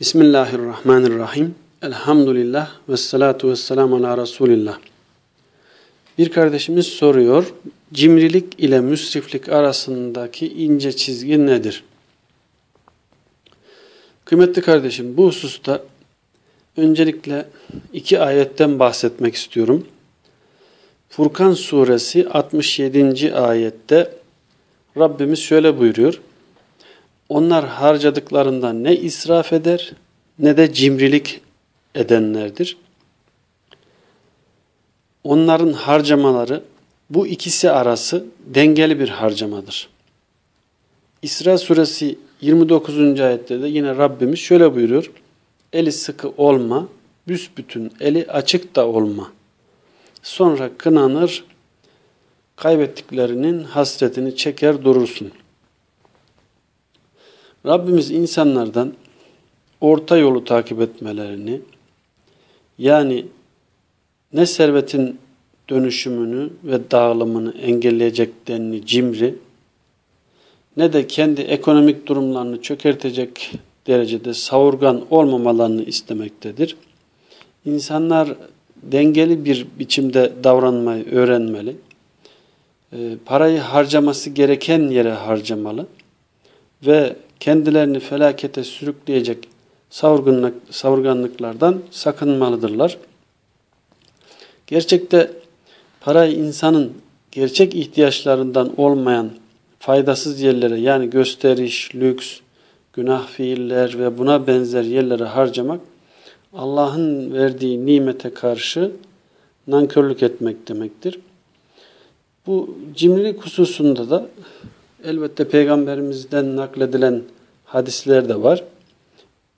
Bismillahirrahmanirrahim. Elhamdülillah ve salatu ve selamu ala Resulillah. Bir kardeşimiz soruyor, cimrilik ile müsriflik arasındaki ince çizgi nedir? Kıymetli kardeşim, bu hususta öncelikle iki ayetten bahsetmek istiyorum. Furkan suresi 67. ayette Rabbimiz şöyle buyuruyor. Onlar harcadıklarından ne israf eder ne de cimrilik edenlerdir. Onların harcamaları bu ikisi arası dengeli bir harcamadır. İsra suresi 29. ayette de yine Rabbimiz şöyle buyuruyor. Eli sıkı olma, büsbütün eli açık da olma. Sonra kınanır, kaybettiklerinin hasretini çeker durursun. Rabbimiz insanlardan orta yolu takip etmelerini, yani ne servetin dönüşümünü ve dağılımını engelleyecek denli cimri, ne de kendi ekonomik durumlarını çökertecek derecede savurgan olmamalarını istemektedir. İnsanlar dengeli bir biçimde davranmayı öğrenmeli. E, parayı harcaması gereken yere harcamalı ve kendilerini felakete sürükleyecek savurganlık, savurganlıklardan sakınmalıdırlar. Gerçekte parayı insanın gerçek ihtiyaçlarından olmayan faydasız yerlere yani gösteriş, lüks, günah fiiller ve buna benzer yerlere harcamak Allah'ın verdiği nimete karşı nankörlük etmek demektir. Bu cimrilik hususunda da elbette peygamberimizden nakledilen hadisler de var.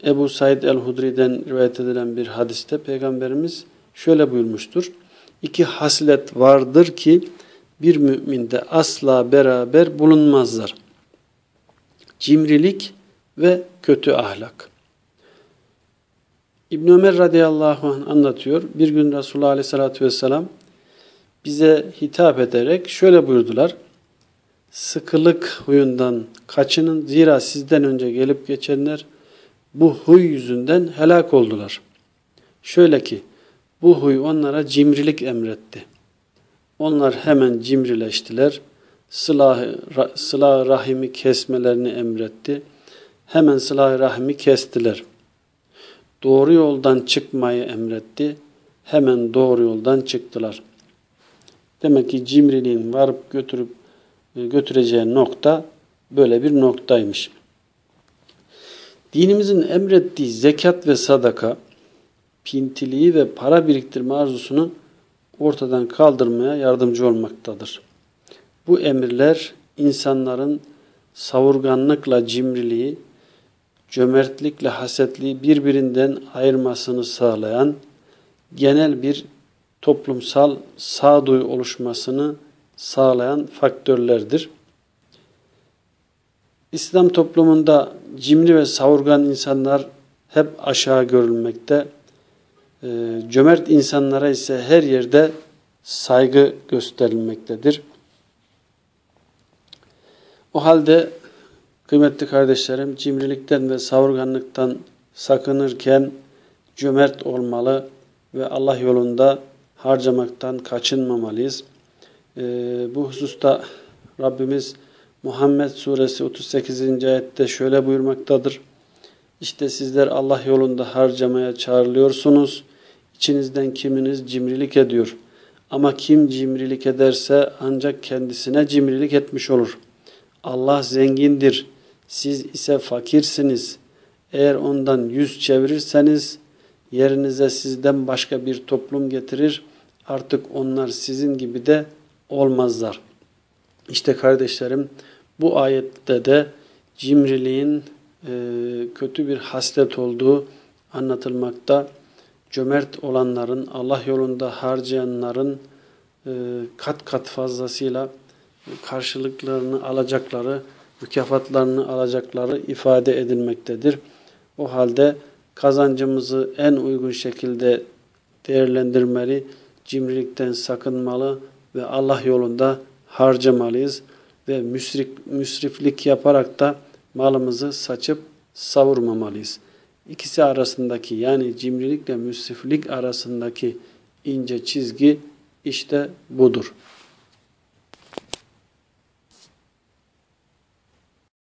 Ebu Said el-Hudri'den rivayet edilen bir hadiste peygamberimiz şöyle buyurmuştur. İki haslet vardır ki bir müminde asla beraber bulunmazlar. Cimrilik ve kötü ahlak. İbn Ömer radıyallahu anh anlatıyor. Bir gün Resulullah aleyhissalatü vesselam bize hitap ederek şöyle buyurdular. Sıkılık huyundan kaçının zira sizden önce gelip geçenler bu huy yüzünden helak oldular. Şöyle ki bu huy onlara cimrilik emretti. Onlar hemen cimrileştiler. Sıla, sıla rahimi kesmelerini emretti. Hemen sıla rahimi kestiler. Doğru yoldan çıkmayı emretti. Hemen doğru yoldan çıktılar. Demek ki cimriliğin varıp götürüp götüreceği nokta böyle bir noktaymış. Dinimizin emrettiği zekat ve sadaka, pintiliği ve para biriktirme arzusunu ortadan kaldırmaya yardımcı olmaktadır. Bu emirler insanların savurganlıkla cimriliği, cömertlikle hasetliği birbirinden ayırmasını sağlayan genel bir toplumsal sağduyu oluşmasını sağlayan faktörlerdir. İslam toplumunda cimri ve savurgan insanlar hep aşağı görülmekte. Ee, cömert insanlara ise her yerde saygı gösterilmektedir. O halde kıymetli kardeşlerim cimrilikten ve savurganlıktan sakınırken cömert olmalı ve Allah yolunda harcamaktan kaçınmamalıyız. Ee, bu hususta Rabbimiz Muhammed suresi 38. ayette şöyle buyurmaktadır. İşte sizler Allah yolunda harcamaya çağrılıyorsunuz. İçinizden kiminiz cimrilik ediyor. Ama kim cimrilik ederse ancak kendisine cimrilik etmiş olur. Allah zengindir. Siz ise fakirsiniz. Eğer ondan yüz çevirirseniz yerinize sizden başka bir toplum getirir. Artık onlar sizin gibi de olmazlar. İşte kardeşlerim bu ayette de cimriliğin e, kötü bir haslet olduğu anlatılmakta. Cömert olanların, Allah yolunda harcayanların e, kat kat fazlasıyla karşılıklarını alacakları, mükafatlarını alacakları ifade edilmektedir. O halde kazancımızı en uygun şekilde değerlendirmeli, cimrilikten sakınmalı ve Allah yolunda harcamalıyız ve müsrik, müsriflik yaparak da malımızı saçıp savurmamalıyız. İkisi arasındaki yani cimrilikle müsriflik arasındaki ince çizgi işte budur.